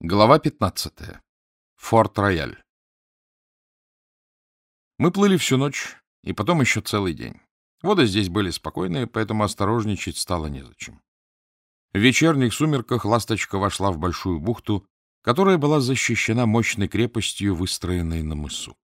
Глава 15. Форт-Рояль. Мы плыли всю ночь, и потом еще целый день. Воды здесь были спокойные, поэтому осторожничать стало незачем. В вечерних сумерках ласточка вошла в большую бухту, которая была защищена мощной крепостью, выстроенной на мысу.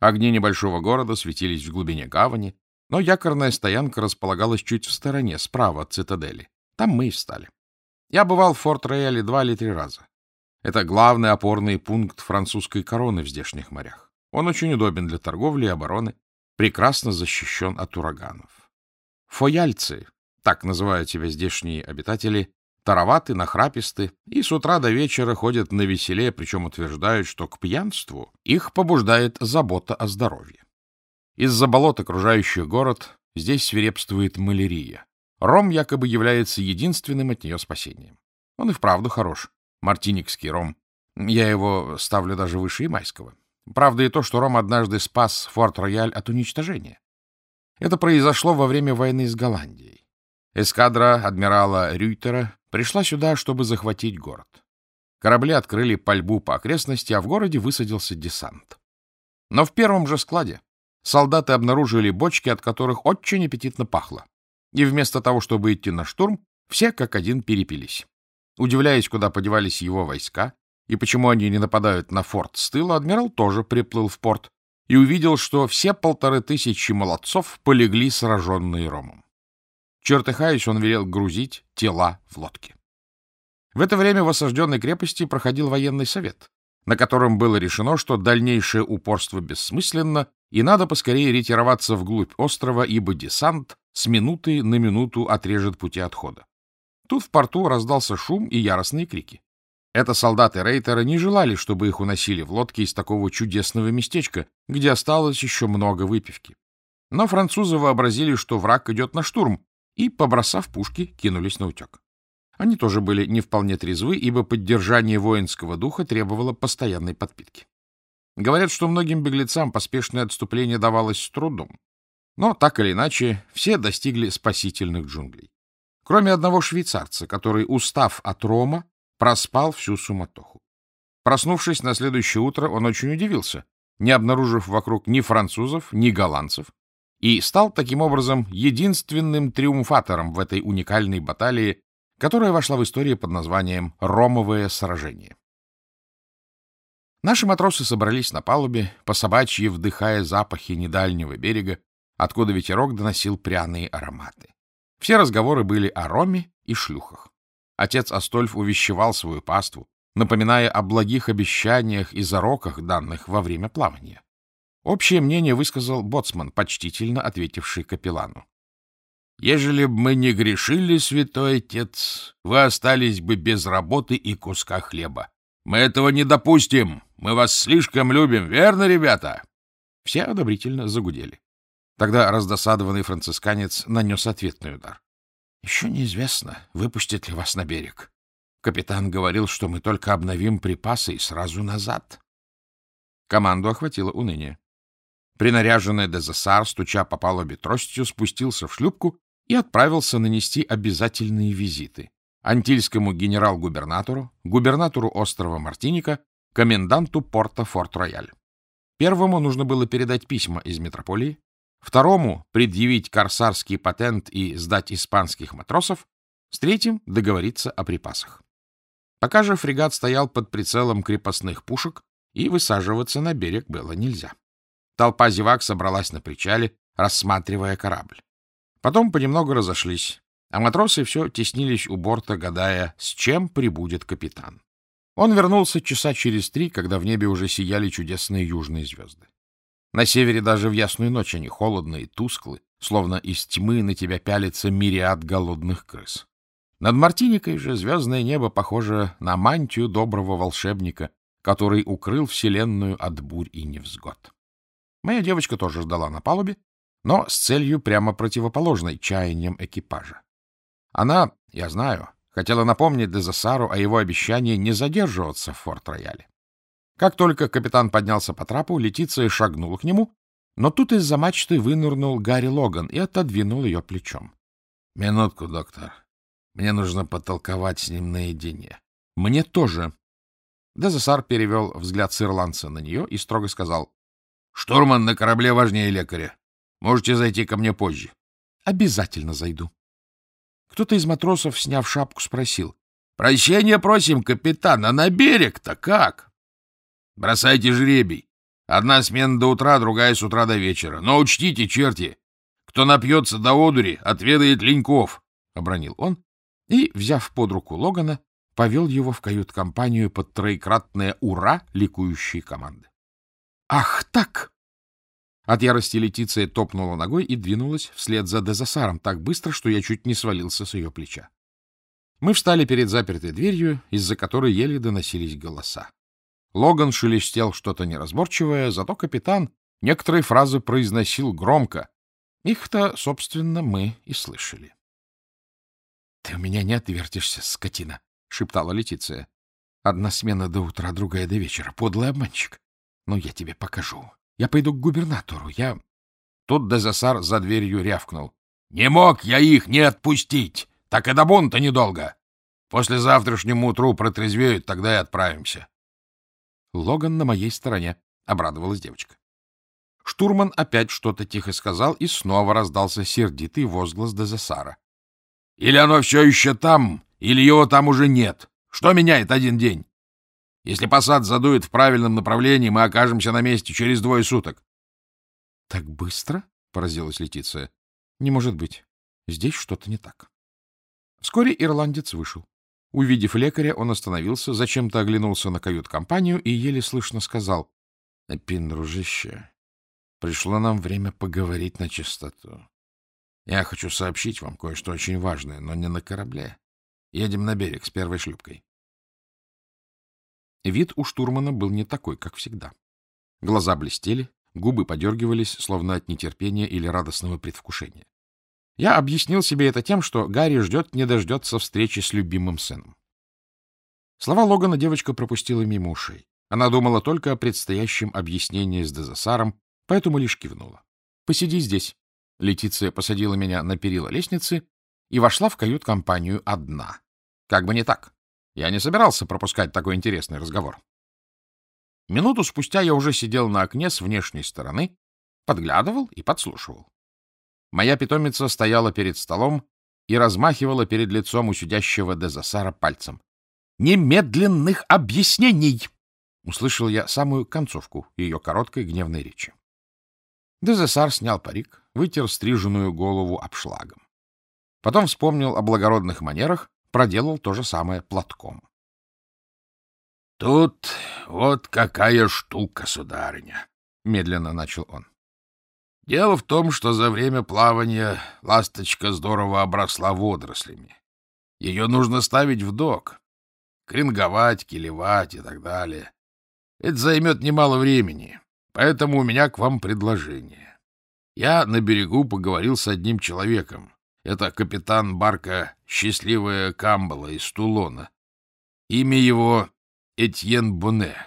Огни небольшого города светились в глубине гавани, но якорная стоянка располагалась чуть в стороне, справа от цитадели. Там мы и встали. Я бывал в Форт-Рояле два или три раза. Это главный опорный пункт французской короны в здешних морях. Он очень удобен для торговли и обороны, прекрасно защищен от ураганов. Фояльцы, так называют себя здешние обитатели, тароваты, нахраписты и с утра до вечера ходят на веселе, причем утверждают, что к пьянству их побуждает забота о здоровье. Из-за болот, окружающих город, здесь свирепствует малярия. Ром якобы является единственным от нее спасением. Он и вправду хорош, мартиникский ром. Я его ставлю даже выше Ямайского. Правда и то, что ром однажды спас Форт-Рояль от уничтожения. Это произошло во время войны с Голландией. Эскадра адмирала Рюйтера пришла сюда, чтобы захватить город. Корабли открыли пальбу по окрестности, а в городе высадился десант. Но в первом же складе солдаты обнаружили бочки, от которых очень аппетитно пахло. И вместо того, чтобы идти на штурм, все как один перепились. Удивляясь, куда подевались его войска и почему они не нападают на форт с тыла, адмирал тоже приплыл в порт и увидел, что все полторы тысячи молодцов полегли сраженные ромом. Чертыхаясь, он велел грузить тела в лодки. В это время в осажденной крепости проходил военный совет, на котором было решено, что дальнейшее упорство бессмысленно, и надо поскорее ретироваться вглубь острова, ибо десант с минуты на минуту отрежет пути отхода. Тут в порту раздался шум и яростные крики. Это солдаты Рейтера не желали, чтобы их уносили в лодке из такого чудесного местечка, где осталось еще много выпивки. Но французы вообразили, что враг идет на штурм, и, побросав пушки, кинулись на утек. Они тоже были не вполне трезвы, ибо поддержание воинского духа требовало постоянной подпитки. Говорят, что многим беглецам поспешное отступление давалось с трудом. Но, так или иначе, все достигли спасительных джунглей кроме одного швейцарца, который, устав от рома, проспал всю суматоху. Проснувшись на следующее утро, он очень удивился, не обнаружив вокруг ни французов, ни голландцев, и стал таким образом единственным триумфатором в этой уникальной баталии, которая вошла в историю под названием «Ромовое сражение». Наши матросы собрались на палубе, по собачьи вдыхая запахи недальнего берега, откуда ветерок доносил пряные ароматы. Все разговоры были о роме и шлюхах. Отец Астольф увещевал свою паству, напоминая о благих обещаниях и зароках, данных во время плавания. Общее мнение высказал боцман, почтительно ответивший капеллану. — Ежели б мы не грешили, святой отец, вы остались бы без работы и куска хлеба. Мы этого не допустим. Мы вас слишком любим, верно, ребята? Все одобрительно загудели. Тогда раздосадованный францисканец нанес ответный удар. — Еще неизвестно, выпустят ли вас на берег. Капитан говорил, что мы только обновим припасы и сразу назад. Команду охватило уныние. Принаряженный Дезессар, стуча по палубе тростью, спустился в шлюпку и отправился нанести обязательные визиты антильскому генерал-губернатору, губернатору острова Мартиника, коменданту порта Форт-Рояль. Первому нужно было передать письма из метрополии, Второму — предъявить корсарский патент и сдать испанских матросов. С третьим — договориться о припасах. Пока же фрегат стоял под прицелом крепостных пушек, и высаживаться на берег было нельзя. Толпа зевак собралась на причале, рассматривая корабль. Потом понемногу разошлись, а матросы все теснились у борта, гадая, с чем прибудет капитан. Он вернулся часа через три, когда в небе уже сияли чудесные южные звезды. На севере даже в ясную ночь они холодны и тусклы, словно из тьмы на тебя пялится мириад голодных крыс. Над Мартиникой же звездное небо похоже на мантию доброго волшебника, который укрыл вселенную от бурь и невзгод. Моя девочка тоже ждала на палубе, но с целью прямо противоположной чаяниям экипажа. Она, я знаю, хотела напомнить Дезасару о его обещании не задерживаться в Форт-Рояле. Как только капитан поднялся по трапу, Летиция шагнула к нему, но тут из-за мачты вынырнул Гарри Логан и отодвинул ее плечом. — Минутку, доктор. Мне нужно потолковать с ним наедине. — Мне тоже. Дезессар перевел взгляд с ирландца на нее и строго сказал. — Штурман на корабле важнее лекаря. Можете зайти ко мне позже. — Обязательно зайду. Кто-то из матросов, сняв шапку, спросил. — Прощения просим, капитан, а на берег-то как? — Бросайте жребий. Одна смена до утра, другая с утра до вечера. Но учтите, черти, кто напьется до одури, отведает леньков, — обронил он и, взяв под руку Логана, повел его в кают-компанию под троекратное «Ура!» ликующей команды. «Ах так!» От ярости Летиция топнула ногой и двинулась вслед за Дезасаром так быстро, что я чуть не свалился с ее плеча. Мы встали перед запертой дверью, из-за которой еле доносились голоса. Логан шелестел что-то неразборчивое, зато капитан некоторые фразы произносил громко. Их-то, собственно, мы и слышали. — Ты у меня не отвертишься, скотина, — шептала Летиция. — Одна смена до утра, другая до вечера. Подлый обманщик. Но я тебе покажу. Я пойду к губернатору. Я... Тут Дезасар за дверью рявкнул. — Не мог я их не отпустить. Так и до бунта недолго. После завтрашнему утру протрезвеют, тогда и отправимся. Логан на моей стороне, — обрадовалась девочка. Штурман опять что-то тихо сказал, и снова раздался сердитый возглас Дезасара. — Или оно все еще там, или его там уже нет. Что меняет один день? Если посад задует в правильном направлении, мы окажемся на месте через двое суток. — Так быстро? — поразилась Летиция. — Не может быть. Здесь что-то не так. Вскоре ирландец вышел. Увидев лекаря, он остановился, зачем-то оглянулся на кают-компанию и еле слышно сказал. — Пин, дружище, пришло нам время поговорить на чистоту. Я хочу сообщить вам кое-что очень важное, но не на корабле. Едем на берег с первой шлюпкой. Вид у штурмана был не такой, как всегда. Глаза блестели, губы подергивались, словно от нетерпения или радостного предвкушения. Я объяснил себе это тем, что Гарри ждет не дождется встречи с любимым сыном. Слова Логана девочка пропустила мимо ушей. Она думала только о предстоящем объяснении с Дезасаром, поэтому лишь кивнула. — Посиди здесь. Летиция посадила меня на перила лестницы и вошла в кают-компанию одна. Как бы не так. Я не собирался пропускать такой интересный разговор. Минуту спустя я уже сидел на окне с внешней стороны, подглядывал и подслушивал. Моя питомица стояла перед столом и размахивала перед лицом у сидящего Дезасара пальцем. «Немедленных объяснений!» — услышал я самую концовку ее короткой гневной речи. Дезасар снял парик, вытер стриженную голову обшлагом. Потом вспомнил о благородных манерах проделал то же самое платком. — Тут вот какая штука, сударыня, — медленно начал он. — Дело в том, что за время плавания ласточка здорово обросла водорослями. Ее нужно ставить в док, кринговать, килевать и так далее. Это займет немало времени, поэтому у меня к вам предложение. Я на берегу поговорил с одним человеком, это капитан барка «Счастливая Камбала» из Тулона. Имя его Этьен Буне.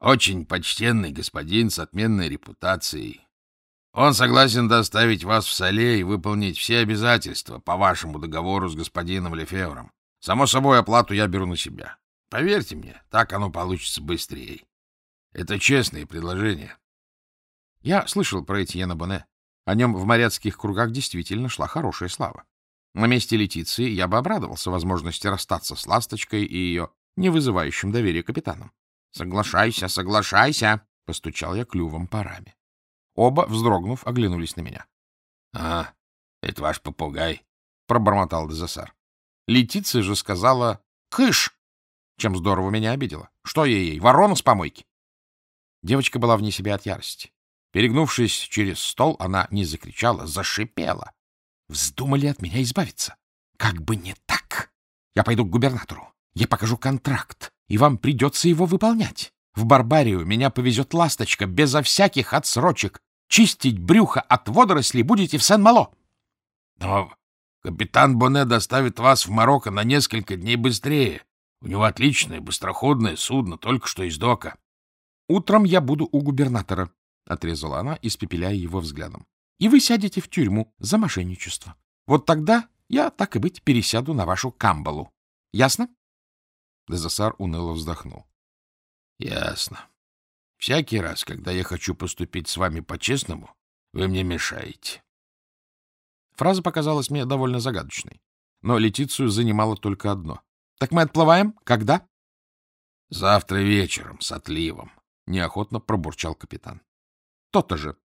Очень почтенный господин с отменной репутацией. Он согласен доставить вас в Соле и выполнить все обязательства по вашему договору с господином Лефевром. Само собой, оплату я беру на себя. Поверьте мне, так оно получится быстрее. Это честные предложения. Я слышал про Этьена Боне. О нем в моряцких кругах действительно шла хорошая слава. На месте Летиции я бы обрадовался возможности расстаться с Ласточкой и ее не вызывающим доверия капитаном. — Соглашайся, соглашайся! — постучал я клювом по раме. Оба, вздрогнув, оглянулись на меня. — А, это ваш попугай, — пробормотал Дезасар. Летиция же сказала «Кыш!», чем здорово меня обидела. Что ей, ворона с помойки? Девочка была вне себя от ярости. Перегнувшись через стол, она не закричала, зашипела. Вздумали от меня избавиться. Как бы не так. Я пойду к губернатору. Я покажу контракт, и вам придется его выполнять. В Барбарию меня повезет ласточка, безо всяких отсрочек. Чистить брюхо от водорослей будете в Сен-Мало. Но капитан Боне доставит вас в Марокко на несколько дней быстрее. У него отличное быстроходное судно, только что из дока. Утром я буду у губернатора, — отрезала она, испепеляя его взглядом. — И вы сядете в тюрьму за мошенничество. Вот тогда я, так и быть, пересяду на вашу камбалу. Ясно? Дезасар уныло вздохнул. Ясно. Всякий раз, когда я хочу поступить с вами по-честному, вы мне мешаете. Фраза показалась мне довольно загадочной, но Летицию занимало только одно. — Так мы отплываем? Когда? — Завтра вечером, с отливом, — неохотно пробурчал капитан. — То-то же.